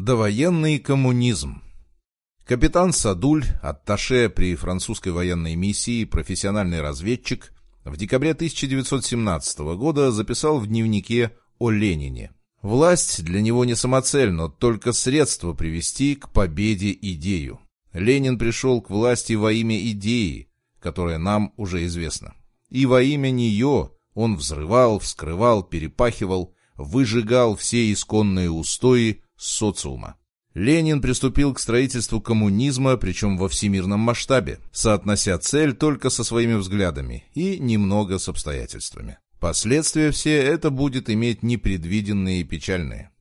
Довоенный коммунизм Капитан Садуль, атташе при французской военной миссии, профессиональный разведчик, в декабре 1917 года записал в дневнике о Ленине. Власть для него не самоцель, но только средство привести к победе идею. Ленин пришел к власти во имя идеи, которая нам уже известна. И во имя нее он взрывал, вскрывал, перепахивал, выжигал все исконные устои социума. Ленин приступил к строительству коммунизма, причем во всемирном масштабе, соотнося цель только со своими взглядами и немного с обстоятельствами. Последствия все это будет иметь непредвиденные и печальные.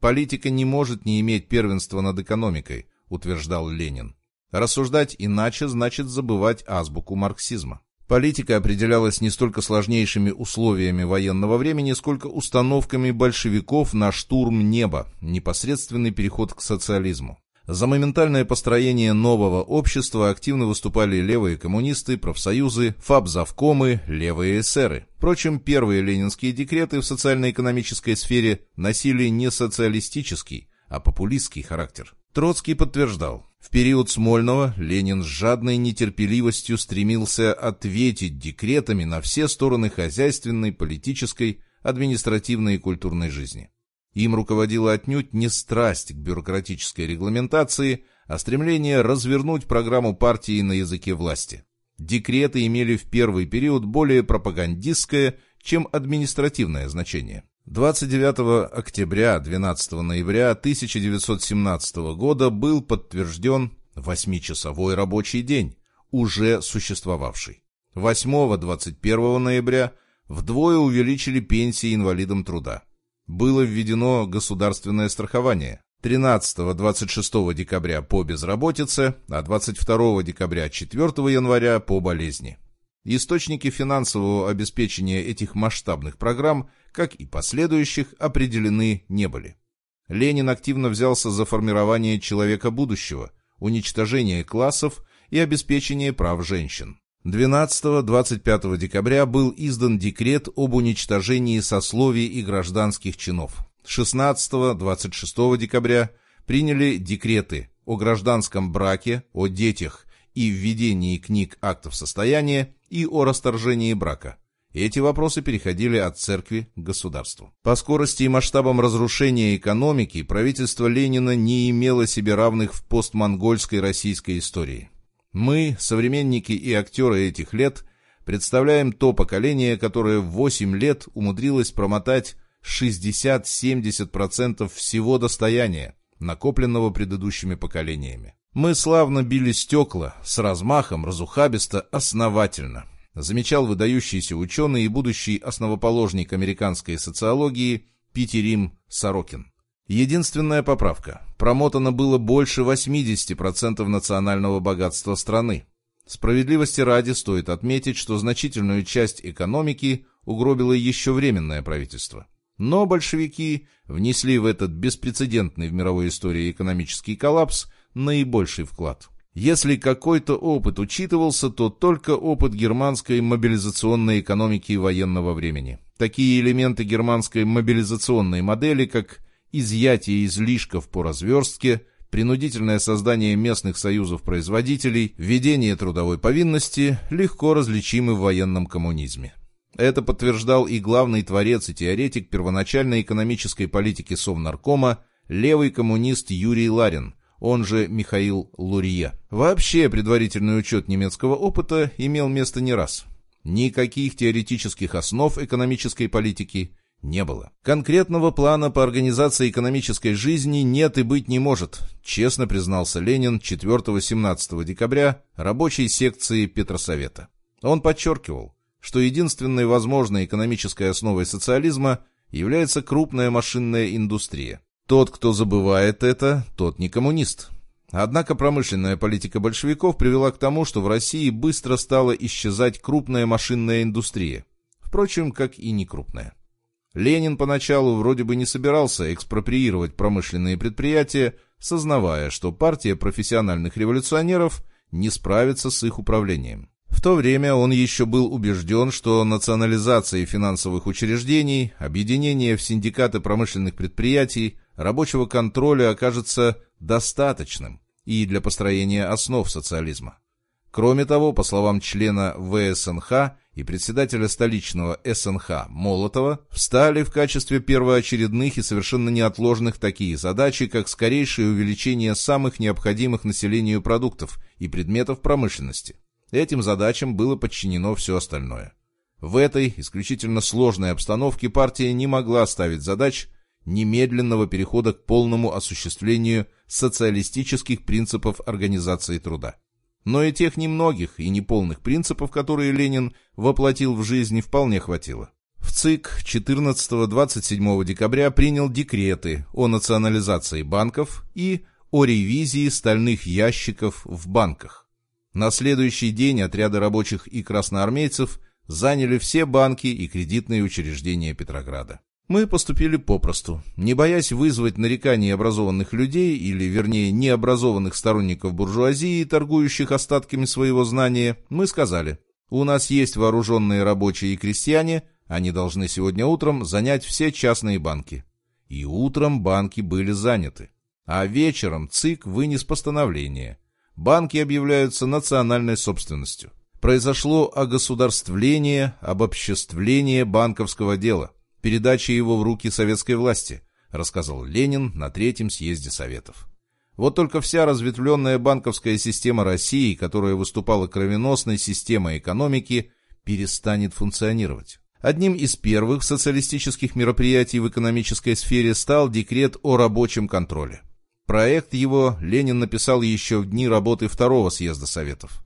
Политика не может не иметь первенства над экономикой, утверждал Ленин. Рассуждать иначе значит забывать азбуку марксизма. Политика определялась не столько сложнейшими условиями военного времени, сколько установками большевиков на штурм неба, непосредственный переход к социализму. За моментальное построение нового общества активно выступали левые коммунисты, профсоюзы, фабзавкомы, левые эсеры. Впрочем, первые ленинские декреты в социально-экономической сфере носили не социалистический, а популистский характер. Троцкий подтверждал, в период Смольного Ленин с жадной нетерпеливостью стремился ответить декретами на все стороны хозяйственной, политической, административной и культурной жизни. Им руководила отнюдь не страсть к бюрократической регламентации, а стремление развернуть программу партии на языке власти. Декреты имели в первый период более пропагандистское, чем административное значение. 29 октября 12 ноября 1917 года был подтвержден восьмичасовой рабочий день, уже существовавший. 8-21 ноября вдвое увеличили пенсии инвалидам труда. Было введено государственное страхование. 13-26 декабря по безработице, а 22 декабря 4 января по болезни. Источники финансового обеспечения этих масштабных программ, как и последующих, определены не были. Ленин активно взялся за формирование человека будущего, уничтожение классов и обеспечение прав женщин. 12-25 декабря был издан декрет об уничтожении сословий и гражданских чинов. 16-26 декабря приняли декреты о гражданском браке, о детях и введении книг актов состояния и о расторжении брака. Эти вопросы переходили от церкви к государству. По скорости и масштабам разрушения экономики правительство Ленина не имело себе равных в постмонгольской российской истории. Мы, современники и актеры этих лет, представляем то поколение, которое в 8 лет умудрилось промотать 60-70% всего достояния, накопленного предыдущими поколениями. Мы славно били стекла, с размахом, разухабисто, основательно. Замечал выдающийся ученый и будущий основоположник американской социологии Питерим Сорокин. Единственная поправка. Промотано было больше 80% национального богатства страны. Справедливости ради стоит отметить, что значительную часть экономики угробило еще временное правительство. Но большевики внесли в этот беспрецедентный в мировой истории экономический коллапс наибольший вклад. Если какой-то опыт учитывался, то только опыт германской мобилизационной экономики военного времени. Такие элементы германской мобилизационной модели, как изъятие излишков по разверстке, принудительное создание местных союзов производителей, введение трудовой повинности, легко различимы в военном коммунизме. Это подтверждал и главный творец и теоретик первоначальной экономической политики Совнаркома, левый коммунист Юрий Ларин – он же Михаил Лурье. Вообще предварительный учет немецкого опыта имел место не раз. Никаких теоретических основ экономической политики не было. Конкретного плана по организации экономической жизни нет и быть не может, честно признался Ленин 4-17 декабря рабочей секции Петросовета. Он подчеркивал, что единственной возможной экономической основой социализма является крупная машинная индустрия. Тот, кто забывает это, тот не коммунист. Однако промышленная политика большевиков привела к тому, что в России быстро стала исчезать крупная машинная индустрия. Впрочем, как и некрупная. Ленин поначалу вроде бы не собирался экспроприировать промышленные предприятия, сознавая, что партия профессиональных революционеров не справится с их управлением. В то время он еще был убежден, что национализация финансовых учреждений, объединение в синдикаты промышленных предприятий, рабочего контроля окажется достаточным и для построения основ социализма. Кроме того, по словам члена ВСНХ и председателя столичного СНХ Молотова, встали в качестве первоочередных и совершенно неотложных такие задачи, как скорейшее увеличение самых необходимых населению продуктов и предметов промышленности. Этим задачам было подчинено все остальное. В этой исключительно сложной обстановке партия не могла ставить задач немедленного перехода к полному осуществлению социалистических принципов организации труда. Но и тех немногих и неполных принципов, которые Ленин воплотил в жизни, вполне хватило. В ЦИК 14-27 декабря принял декреты о национализации банков и о ревизии стальных ящиков в банках. На следующий день отряды рабочих и красноармейцев заняли все банки и кредитные учреждения Петрограда. Мы поступили попросту, не боясь вызвать нарекания образованных людей, или, вернее, необразованных сторонников буржуазии, торгующих остатками своего знания, мы сказали, у нас есть вооруженные рабочие и крестьяне, они должны сегодня утром занять все частные банки. И утром банки были заняты. А вечером ЦИК вынес постановление. Банки объявляются национальной собственностью. Произошло огосударствление, обобществление банковского дела передачи его в руки советской власти, рассказал Ленин на третьем съезде Советов. Вот только вся разветвленная банковская система России, которая выступала кровеносной системой экономики, перестанет функционировать. Одним из первых социалистических мероприятий в экономической сфере стал декрет о рабочем контроле. Проект его Ленин написал еще в дни работы второго съезда Советов.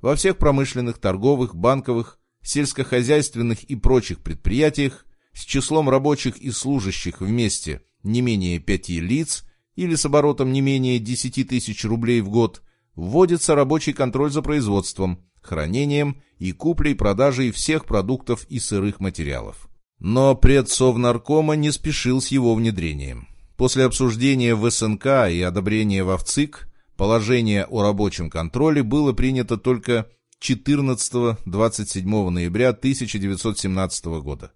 Во всех промышленных, торговых, банковых, сельскохозяйственных и прочих предприятиях с числом рабочих и служащих вместе не менее пяти лиц или с оборотом не менее 10 тысяч рублей в год, вводится рабочий контроль за производством, хранением и куплей-продажей всех продуктов и сырых материалов. Но предсовнаркома не спешил с его внедрением. После обсуждения в СНК и одобрения в ВЦИК положение о рабочем контроле было принято только 14-27 ноября 1917 года.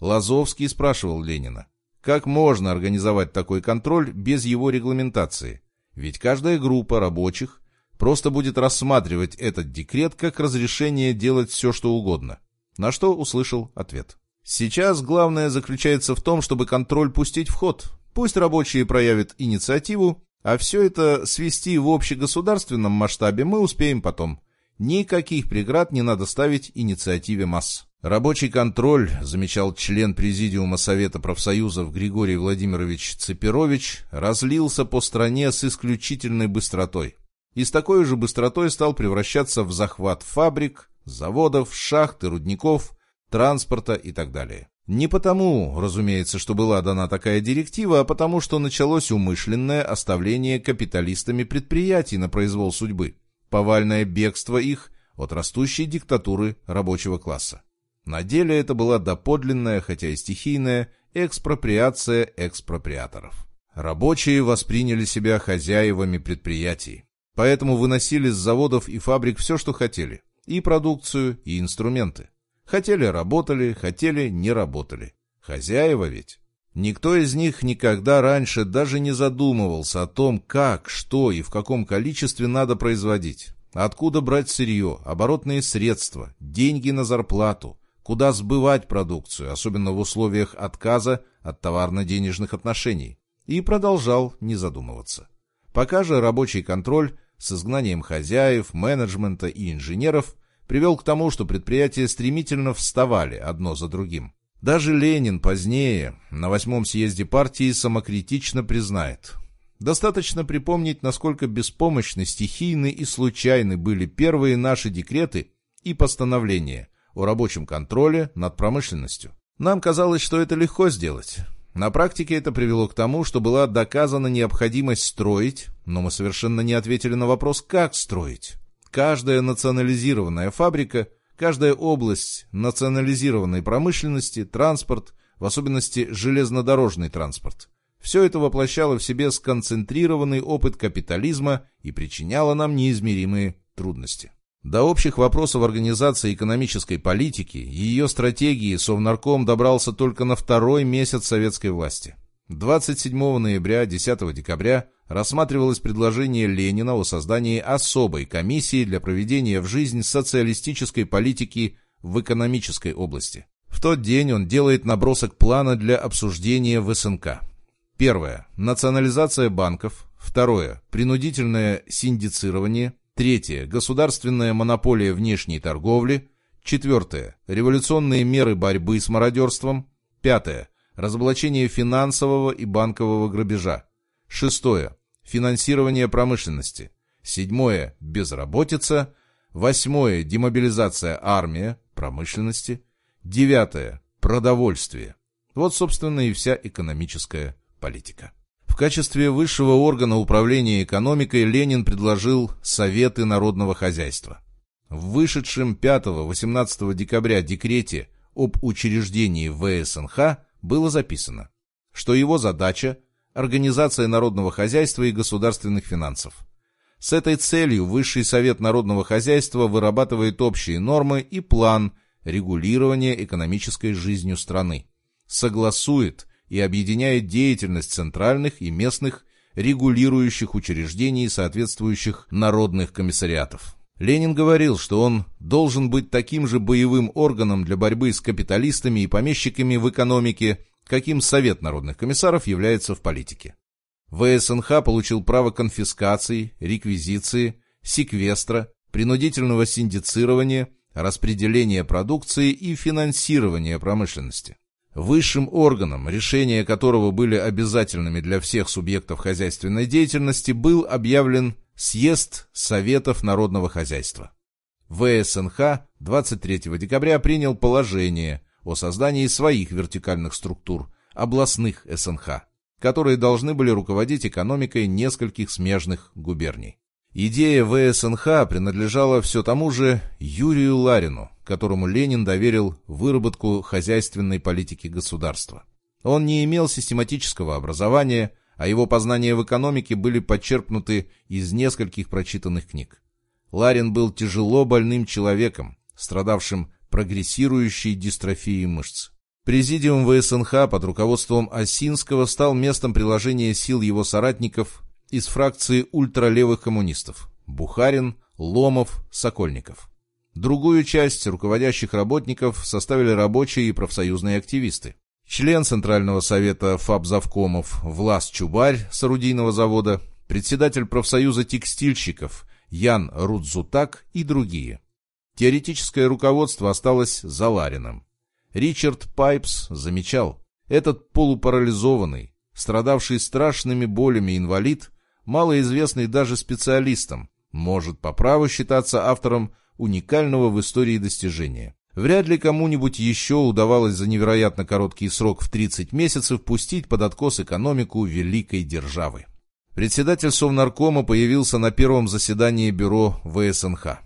Лазовский спрашивал Ленина, как можно организовать такой контроль без его регламентации? Ведь каждая группа рабочих просто будет рассматривать этот декрет как разрешение делать все, что угодно. На что услышал ответ. Сейчас главное заключается в том, чтобы контроль пустить в ход. Пусть рабочие проявят инициативу, а все это свести в общегосударственном масштабе мы успеем потом. Никаких преград не надо ставить инициативе масс. Рабочий контроль, замечал член Президиума Совета профсоюзов Григорий Владимирович Цепирович, разлился по стране с исключительной быстротой. И с такой же быстротой стал превращаться в захват фабрик, заводов, шахт и рудников, транспорта и так далее. Не потому, разумеется, что была дана такая директива, а потому, что началось умышленное оставление капиталистами предприятий на произвол судьбы повальное бегство их от растущей диктатуры рабочего класса. На деле это была доподлинная, хотя и стихийная, экспроприация экспроприаторов. Рабочие восприняли себя хозяевами предприятий, поэтому выносили с заводов и фабрик все, что хотели, и продукцию, и инструменты. Хотели – работали, хотели – не работали. Хозяева ведь. Никто из них никогда раньше даже не задумывался о том, как, что и в каком количестве надо производить. Откуда брать сырье, оборотные средства, деньги на зарплату, куда сбывать продукцию, особенно в условиях отказа от товарно-денежных отношений. И продолжал не задумываться. Пока же рабочий контроль с изгнанием хозяев, менеджмента и инженеров привел к тому, что предприятия стремительно вставали одно за другим. Даже Ленин позднее, на восьмом съезде партии, самокритично признает. Достаточно припомнить, насколько беспомощны, стихийны и случайны были первые наши декреты и постановления о рабочем контроле над промышленностью. Нам казалось, что это легко сделать. На практике это привело к тому, что была доказана необходимость строить, но мы совершенно не ответили на вопрос, как строить. Каждая национализированная фабрика – Каждая область национализированной промышленности, транспорт, в особенности железнодорожный транспорт, все это воплощало в себе сконцентрированный опыт капитализма и причиняло нам неизмеримые трудности. До общих вопросов организации экономической политики и ее стратегии Совнарком добрался только на второй месяц советской власти. 27 ноября 10 декабря рассматривалось предложение Ленина о создании особой комиссии для проведения в жизнь социалистической политики в экономической области. В тот день он делает набросок плана для обсуждения в СНК. Первое. Национализация банков. Второе. Принудительное синдицирование. Третье. Государственная монополия внешней торговли. Четвертое. Революционные меры борьбы с мародерством. Пятое разоблачение финансового и банкового грабежа. Шестое. Финансирование промышленности. Седьмое. Безработица. Восьмое. Демобилизация армии, промышленности. Девятое. Продовольствие. Вот, собственно, и вся экономическая политика. В качестве высшего органа управления экономикой Ленин предложил Советы народного хозяйства. В вышедшем 5-18 декабря декрете об учреждении ВСНХ было записано, что его задача – организация народного хозяйства и государственных финансов. С этой целью Высший совет народного хозяйства вырабатывает общие нормы и план регулирования экономической жизнью страны, согласует и объединяет деятельность центральных и местных регулирующих учреждений соответствующих народных комиссариатов. Ленин говорил, что он должен быть таким же боевым органом для борьбы с капиталистами и помещиками в экономике, каким Совет народных комиссаров является в политике. ВСНХ получил право конфискации, реквизиции, секвестра, принудительного синдицирования, распределения продукции и финансирования промышленности. Высшим органом, решения которого были обязательными для всех субъектов хозяйственной деятельности, был объявлен Съезд Советов народного хозяйства. ВСНХ 23 декабря принял положение о создании своих вертикальных структур, областных СНХ, которые должны были руководить экономикой нескольких смежных губерний. Идея ВСНХ принадлежала все тому же Юрию Ларину, которому Ленин доверил выработку хозяйственной политики государства. Он не имел систематического образования, а его познания в экономике были подчерпнуты из нескольких прочитанных книг. Ларин был тяжело больным человеком, страдавшим прогрессирующей дистрофией мышц. Президиум ВСНХ под руководством Осинского стал местом приложения сил его соратников из фракции ультралевых коммунистов – Бухарин, Ломов, Сокольников. Другую часть руководящих работников составили рабочие и профсоюзные активисты. Член Центрального совета ФАБ-завкомов Влас Чубарь с орудийного завода, председатель профсоюза текстильщиков Ян Рудзутак и другие. Теоретическое руководство осталось за Ларином. Ричард Пайпс замечал, этот полупарализованный, страдавший страшными болями инвалид, малоизвестный даже специалистам, может по праву считаться автором уникального в истории достижения. Вряд ли кому-нибудь еще удавалось за невероятно короткий срок в 30 месяцев пустить под откос экономику великой державы. Председатель Совнаркома появился на первом заседании бюро ВСНХ.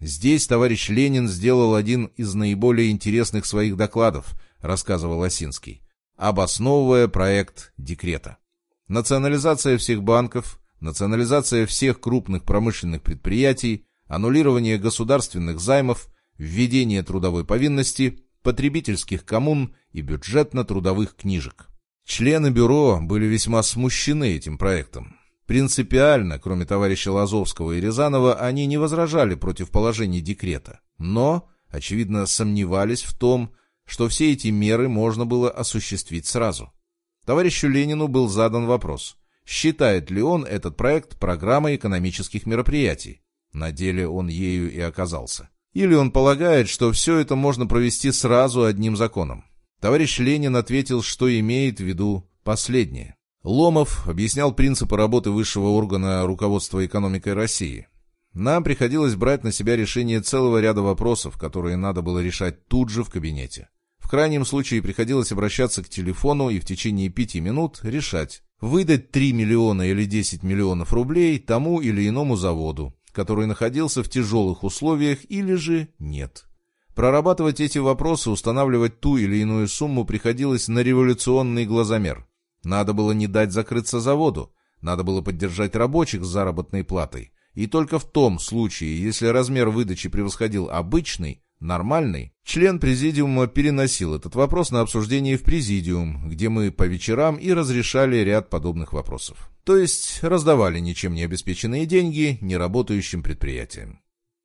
Здесь товарищ Ленин сделал один из наиболее интересных своих докладов, рассказывал Осинский, обосновывая проект декрета. Национализация всех банков, национализация всех крупных промышленных предприятий, аннулирование государственных займов – введение трудовой повинности, потребительских коммун и бюджетно-трудовых книжек. Члены бюро были весьма смущены этим проектом. Принципиально, кроме товарища Лазовского и Рязанова, они не возражали против положений декрета, но, очевидно, сомневались в том, что все эти меры можно было осуществить сразу. Товарищу Ленину был задан вопрос, считает ли он этот проект программой экономических мероприятий. На деле он ею и оказался. Или он полагает, что все это можно провести сразу одним законом? Товарищ Ленин ответил, что имеет в виду последнее. Ломов объяснял принципы работы высшего органа руководства экономикой России. Нам приходилось брать на себя решение целого ряда вопросов, которые надо было решать тут же в кабинете. В крайнем случае приходилось обращаться к телефону и в течение пяти минут решать, выдать 3 миллиона или 10 миллионов рублей тому или иному заводу, который находился в тяжелых условиях или же нет. Прорабатывать эти вопросы, устанавливать ту или иную сумму приходилось на революционный глазомер. Надо было не дать закрыться заводу, надо было поддержать рабочих с заработной платой. И только в том случае, если размер выдачи превосходил обычный, нормальный, член президиума переносил этот вопрос на обсуждение в президиум, где мы по вечерам и разрешали ряд подобных вопросов. То есть раздавали ничем не обеспеченные деньги неработающим предприятиям.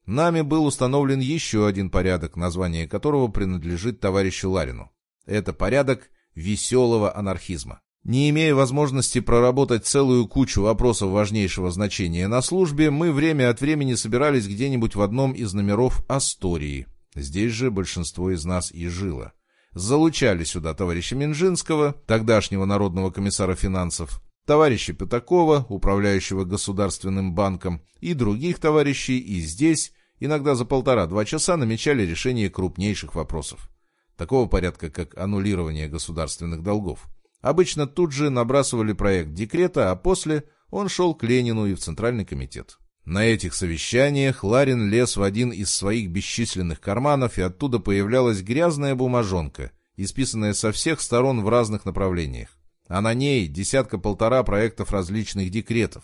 Нами был установлен еще один порядок, название которого принадлежит товарищу Ларину. Это порядок веселого анархизма. Не имея возможности проработать целую кучу вопросов важнейшего значения на службе, мы время от времени собирались где-нибудь в одном из номеров Астории. Здесь же большинство из нас и жило. Залучали сюда товарища Минжинского, тогдашнего народного комиссара финансов, товарища Пятакова, управляющего государственным банком, и других товарищей, и здесь, иногда за полтора-два часа, намечали решение крупнейших вопросов. Такого порядка, как аннулирование государственных долгов. Обычно тут же набрасывали проект декрета, а после он шел к Ленину и в Центральный комитет. На этих совещаниях Ларин лез в один из своих бесчисленных карманов, и оттуда появлялась грязная бумажонка, исписанная со всех сторон в разных направлениях. А на ней десятка-полтора проектов различных декретов.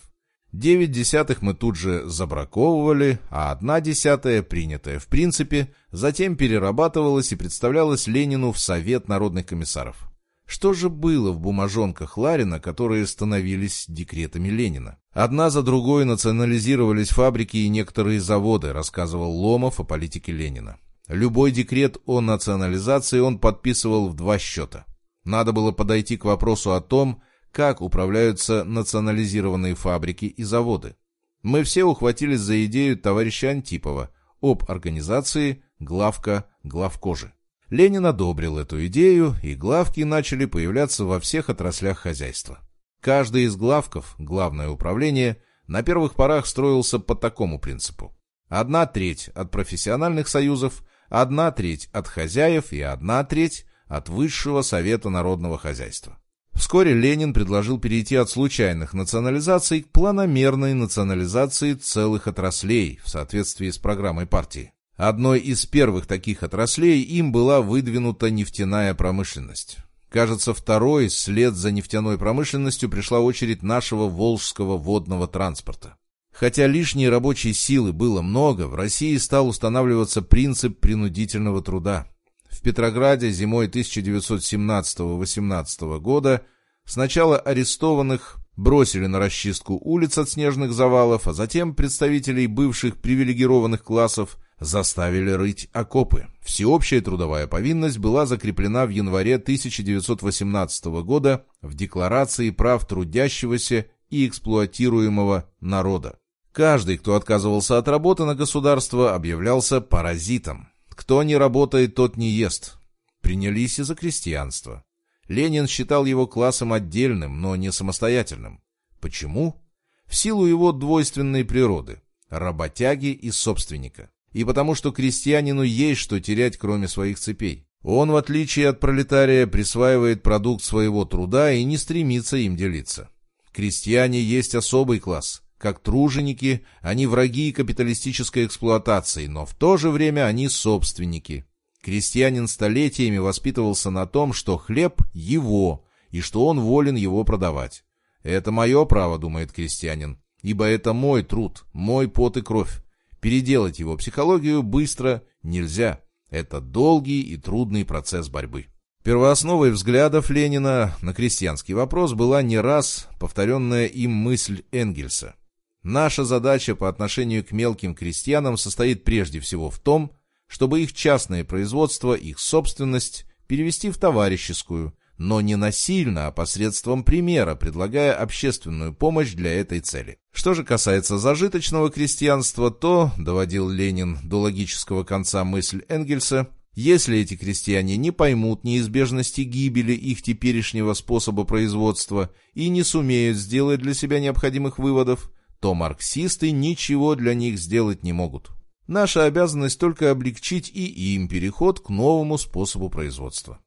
Девять десятых мы тут же забраковывали, а одна десятая, принятая в принципе, затем перерабатывалась и представлялась Ленину в Совет народных комиссаров. Что же было в бумажонках Ларина, которые становились декретами Ленина? Одна за другой национализировались фабрики и некоторые заводы, рассказывал Ломов о политике Ленина. Любой декрет о национализации он подписывал в два счета. Надо было подойти к вопросу о том, как управляются национализированные фабрики и заводы. Мы все ухватились за идею товарища Антипова об организации главка главкожи. Ленин одобрил эту идею, и главки начали появляться во всех отраслях хозяйства. Каждый из главков, главное управление, на первых порах строился по такому принципу. Одна треть от профессиональных союзов, одна треть от хозяев и одна треть от Высшего Совета Народного Хозяйства. Вскоре Ленин предложил перейти от случайных национализаций к планомерной национализации целых отраслей в соответствии с программой партии. Одной из первых таких отраслей им была выдвинута нефтяная промышленность. Кажется, второй, след за нефтяной промышленностью, пришла очередь нашего волжского водного транспорта. Хотя лишней рабочей силы было много, в России стал устанавливаться принцип принудительного труда. В Петрограде зимой 1917-18 года сначала арестованных бросили на расчистку улиц от снежных завалов, а затем представителей бывших привилегированных классов заставили рыть окопы. Всеобщая трудовая повинность была закреплена в январе 1918 года в Декларации прав трудящегося и эксплуатируемого народа. Каждый, кто отказывался от работы на государство, объявлялся паразитом. Кто не работает, тот не ест. Принялись и за крестьянство. Ленин считал его классом отдельным, но не самостоятельным. Почему? В силу его двойственной природы – работяги и собственника и потому что крестьянину есть что терять, кроме своих цепей. Он, в отличие от пролетария, присваивает продукт своего труда и не стремится им делиться. Крестьяне есть особый класс. Как труженики, они враги капиталистической эксплуатации, но в то же время они собственники. Крестьянин столетиями воспитывался на том, что хлеб – его, и что он волен его продавать. «Это мое право», – думает крестьянин, – «ибо это мой труд, мой пот и кровь. Переделать его психологию быстро нельзя. Это долгий и трудный процесс борьбы. Первоосновой взглядов Ленина на крестьянский вопрос была не раз повторенная им мысль Энгельса. Наша задача по отношению к мелким крестьянам состоит прежде всего в том, чтобы их частное производство, их собственность перевести в товарищескую, но не насильно, а посредством примера, предлагая общественную помощь для этой цели. Что же касается зажиточного крестьянства, то, доводил Ленин до логического конца мысль Энгельса, если эти крестьяне не поймут неизбежности гибели их теперешнего способа производства и не сумеют сделать для себя необходимых выводов, то марксисты ничего для них сделать не могут. Наша обязанность только облегчить и им переход к новому способу производства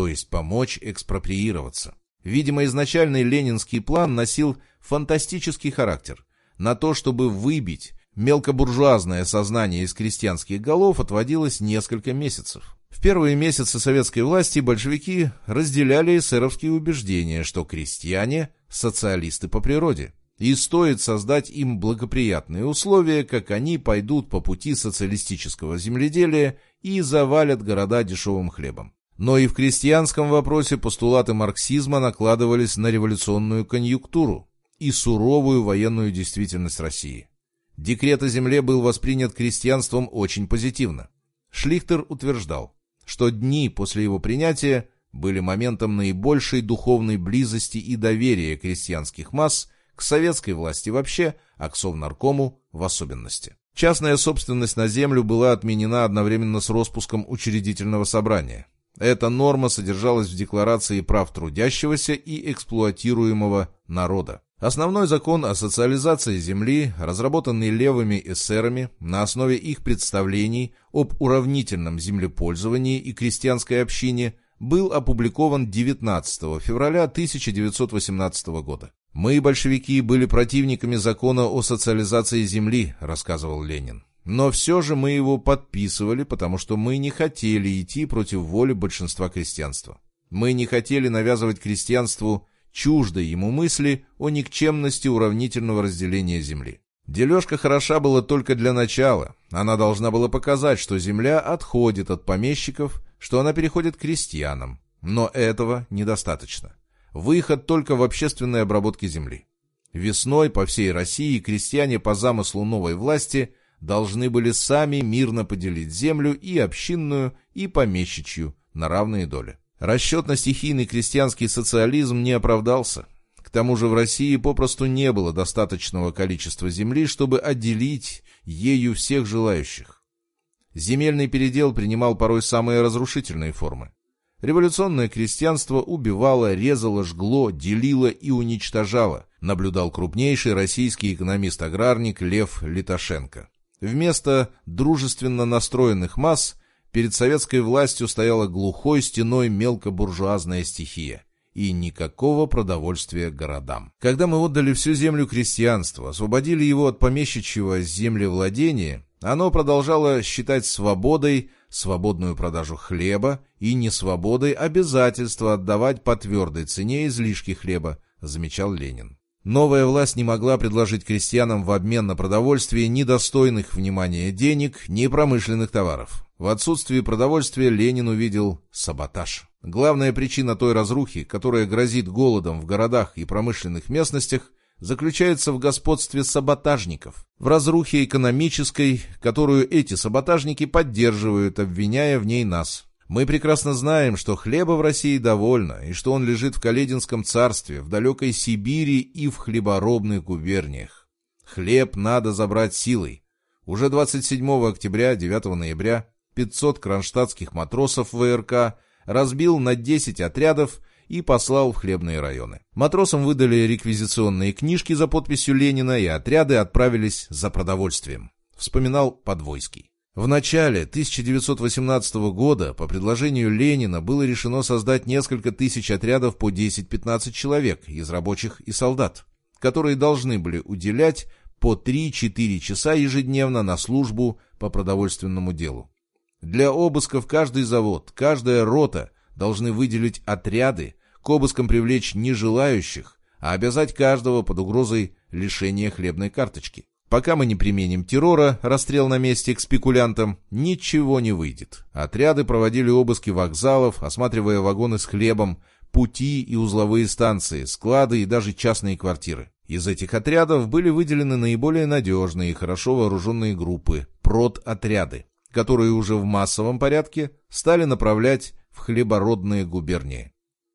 то есть помочь экспроприироваться. Видимо, изначальный ленинский план носил фантастический характер. На то, чтобы выбить мелкобуржуазное сознание из крестьянских голов, отводилось несколько месяцев. В первые месяцы советской власти большевики разделяли эсеровские убеждения, что крестьяне – социалисты по природе. И стоит создать им благоприятные условия, как они пойдут по пути социалистического земледелия и завалят города дешевым хлебом. Но и в крестьянском вопросе постулаты марксизма накладывались на революционную конъюнктуру и суровую военную действительность России. Декрет о земле был воспринят крестьянством очень позитивно. Шлихтер утверждал, что дни после его принятия были моментом наибольшей духовной близости и доверия крестьянских масс к советской власти вообще, а к Совнаркому в особенности. Частная собственность на землю была отменена одновременно с распуском учредительного собрания. Эта норма содержалась в Декларации прав трудящегося и эксплуатируемого народа. Основной закон о социализации земли, разработанный левыми эсерами на основе их представлений об уравнительном землепользовании и крестьянской общине, был опубликован 19 февраля 1918 года. «Мы, большевики, были противниками закона о социализации земли», — рассказывал Ленин. Но все же мы его подписывали, потому что мы не хотели идти против воли большинства крестьянства. Мы не хотели навязывать крестьянству чуждой ему мысли о никчемности уравнительного разделения земли. Дележка хороша была только для начала. Она должна была показать, что земля отходит от помещиков, что она переходит к крестьянам. Но этого недостаточно. Выход только в общественной обработке земли. Весной по всей России крестьяне по замыслу новой власти должны были сами мирно поделить землю и общинную, и помещичью на равные доли. Расчет на стихийный крестьянский социализм не оправдался. К тому же в России попросту не было достаточного количества земли, чтобы отделить ею всех желающих. Земельный передел принимал порой самые разрушительные формы. Революционное крестьянство убивало, резало, жгло, делило и уничтожало, наблюдал крупнейший российский экономист-аграрник Лев Литошенко. Вместо дружественно настроенных масс перед советской властью стояла глухой стеной мелкобуржуазная стихия и никакого продовольствия городам. Когда мы отдали всю землю крестьянству, освободили его от помещичьего землевладения, оно продолжало считать свободой свободную продажу хлеба и несвободой обязательства отдавать по твердой цене излишки хлеба, замечал Ленин. Новая власть не могла предложить крестьянам в обмен на продовольствие ни достойных внимания денег, ни промышленных товаров. В отсутствии продовольствия Ленин увидел саботаж. Главная причина той разрухи, которая грозит голодом в городах и промышленных местностях, заключается в господстве саботажников, в разрухе экономической, которую эти саботажники поддерживают, обвиняя в ней нас. Мы прекрасно знаем, что хлеба в России довольно, и что он лежит в Калединском царстве, в далекой Сибири и в хлеборобных губерниях. Хлеб надо забрать силой. Уже 27 октября, 9 ноября 500 кронштадтских матросов ВРК разбил на 10 отрядов и послал в хлебные районы. Матросам выдали реквизиционные книжки за подписью Ленина, и отряды отправились за продовольствием, вспоминал Подвойский. В начале 1918 года по предложению Ленина было решено создать несколько тысяч отрядов по 10-15 человек из рабочих и солдат, которые должны были уделять по 3-4 часа ежедневно на службу по продовольственному делу. Для обысков каждый завод, каждая рота должны выделить отряды, к обыскам привлечь не желающих, а обязать каждого под угрозой лишения хлебной карточки. Пока мы не применим террора, расстрел на месте к спекулянтам, ничего не выйдет. Отряды проводили обыски вокзалов, осматривая вагоны с хлебом, пути и узловые станции, склады и даже частные квартиры. Из этих отрядов были выделены наиболее надежные и хорошо вооруженные группы – прот-отряды, которые уже в массовом порядке стали направлять в хлебородные губернии.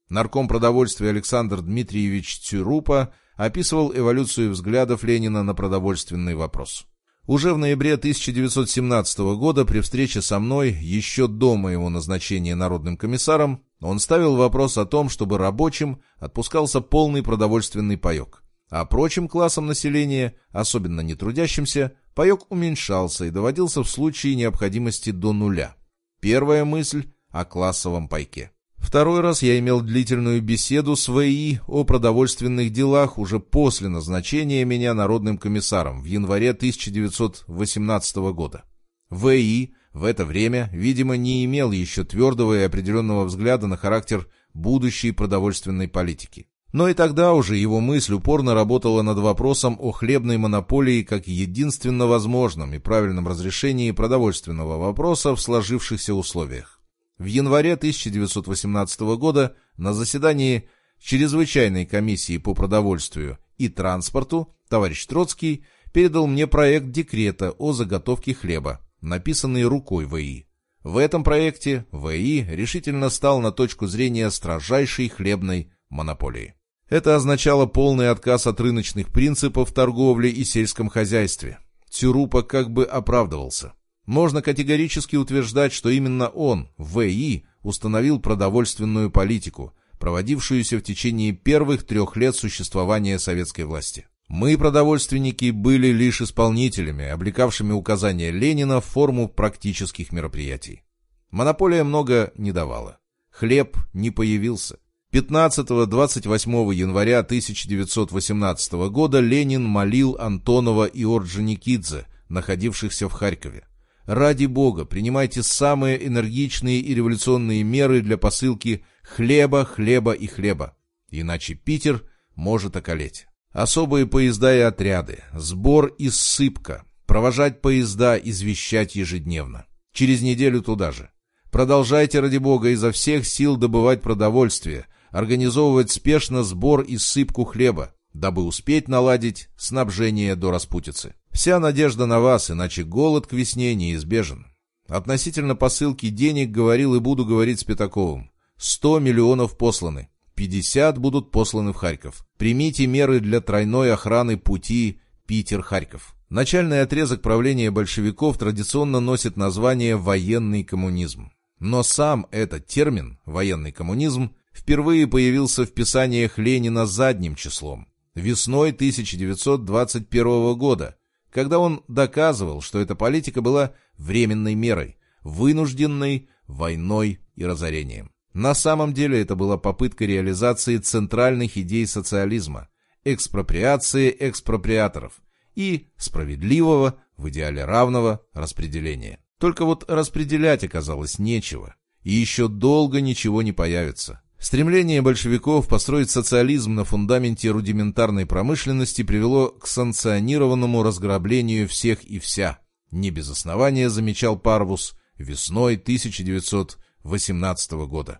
Нарком продовольствия Александр Дмитриевич Цюрупа описывал эволюцию взглядов Ленина на продовольственный вопрос. Уже в ноябре 1917 года при встрече со мной, еще до моего назначения народным комиссаром, он ставил вопрос о том, чтобы рабочим отпускался полный продовольственный паек, а прочим классам населения, особенно нетрудящимся, паек уменьшался и доводился в случае необходимости до нуля. Первая мысль о классовом пайке. Второй раз я имел длительную беседу с ВИ о продовольственных делах уже после назначения меня народным комиссаром в январе 1918 года. ВИ в это время, видимо, не имел еще твердого и определенного взгляда на характер будущей продовольственной политики. Но и тогда уже его мысль упорно работала над вопросом о хлебной монополии как единственно возможном и правильном разрешении продовольственного вопроса в сложившихся условиях. В январе 1918 года на заседании Чрезвычайной комиссии по продовольствию и транспорту товарищ Троцкий передал мне проект декрета о заготовке хлеба, написанный рукой ВИ. В этом проекте ВИ решительно стал на точку зрения строжайшей хлебной монополии. Это означало полный отказ от рыночных принципов в торговле и сельском хозяйстве. Тюрупа как бы оправдывался. Можно категорически утверждать, что именно он, ВИ, установил продовольственную политику, проводившуюся в течение первых трех лет существования советской власти. Мы, продовольственники, были лишь исполнителями, облекавшими указания Ленина в форму практических мероприятий. Монополия много не давала. Хлеб не появился. 15-28 января 1918 года Ленин молил Антонова и Орджоникидзе, находившихся в Харькове. «Ради Бога, принимайте самые энергичные и революционные меры для посылки хлеба, хлеба и хлеба, иначе Питер может околеть». Особые поезда и отряды, сбор и ссыпка, провожать поезда, извещать ежедневно. Через неделю туда же. Продолжайте, ради бога, изо всех сил добывать продовольствие, организовывать спешно сбор и ссыпку хлеба, дабы успеть наладить снабжение до распутицы. Вся надежда на вас, иначе голод к весне неизбежен. Относительно посылки денег говорил и буду говорить с Пятаковым. 100 миллионов посланы. 50 будут посланы в Харьков. Примите меры для тройной охраны пути Питер-Харьков. Начальный отрезок правления большевиков традиционно носит название «военный коммунизм». Но сам этот термин «военный коммунизм» впервые появился в писаниях Ленина задним числом, весной 1921 года, когда он доказывал, что эта политика была временной мерой, вынужденной войной и разорением. На самом деле это была попытка реализации центральных идей социализма, экспроприации экспроприаторов и справедливого, в идеале равного, распределения. Только вот распределять оказалось нечего, и еще долго ничего не появится. Стремление большевиков построить социализм на фундаменте рудиментарной промышленности привело к санкционированному разграблению всех и вся. Не без основания замечал Парвус весной 1918 года.